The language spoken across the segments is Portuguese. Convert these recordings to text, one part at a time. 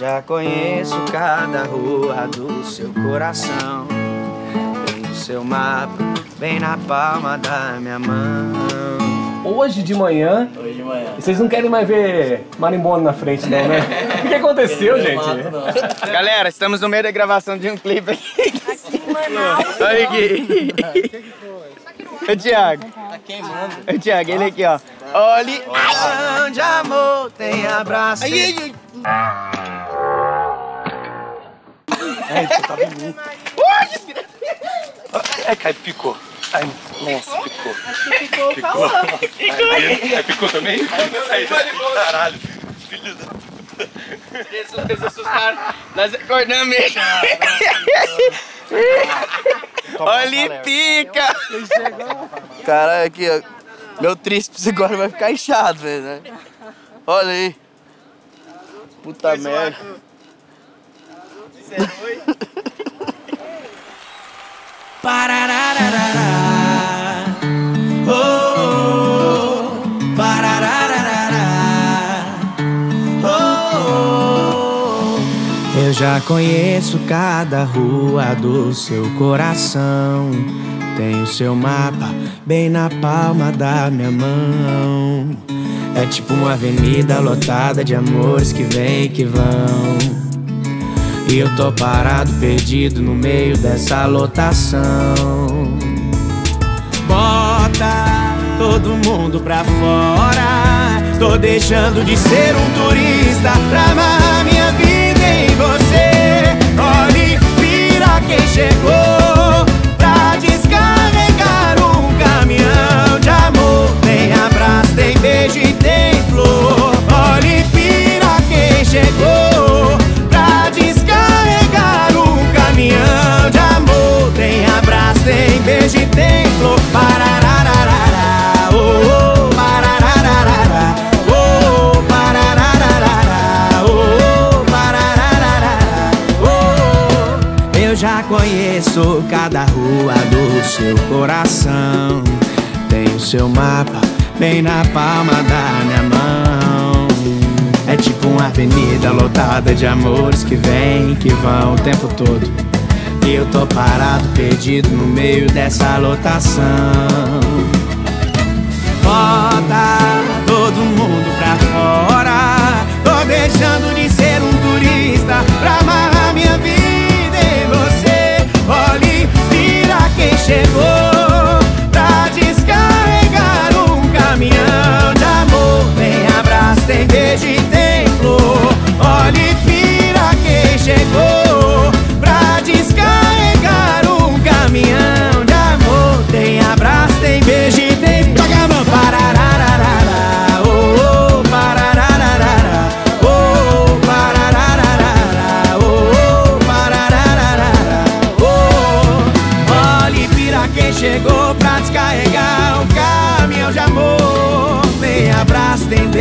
já conheço cada rua do seu coração. Tenho seu mapa bem na palma da minha mão. Hoje de manhã. Hoje de manhã. Vocês não querem mais ver marimbondo na frente, não, né? O que aconteceu, gente? Galera, estamos no meio da gravação de um clipe aqui. Olha aqui. Ô Thiago. Tá queimando. Ô Thiago, ele aqui, ó. Olhe onde amor tem abraço. Ai, ai, ai. Ai, cara, picou. Ai, nossa, picou. Picou, picou. Ai, ai, picou também? Ai, caralho. Filho da... Eles assustaram. Nós acordamos mesmo. Olha, pica. Caralho, aqui, ó. Meu tríceps agora vai ficar inchado, velho. Né? Olha aí. Puta merda. Pararararará. Oh, oh. Oh, oh. Eu já conheço cada rua do seu coração. Tenho seu mapa bem na palma da minha mão. É tipo uma avenida lotada de amores que vêm e que vão. E eu tô parado, perdido no meio dessa lotação. Bota todo mundo pra fora. Tô deixando de ser um turista pra amar minha vida em você. Olhe, vira quem chegou tem beijo e tem flor. Pararararará, oh, oh, pararararará, oh, oh, oh, oh, oh, oh. Eu já conheço cada rua do seu coração. Tenho seu mapa bem na palma da minha mão. É tipo uma avenida lotada de amores que vêm e que vão o tempo todo. Eu tô parado, perdido no meio dessa lotação.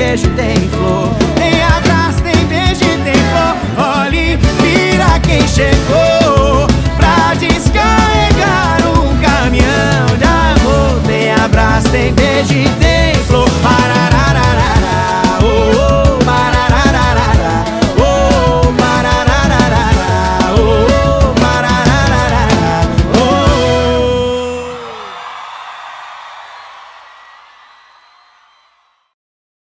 beijo, tem flor. Tem abraço, tem beijo, tem flor. Olhe, vira quem chegou pra descarregar um caminhão de amor. Tem abraço, tem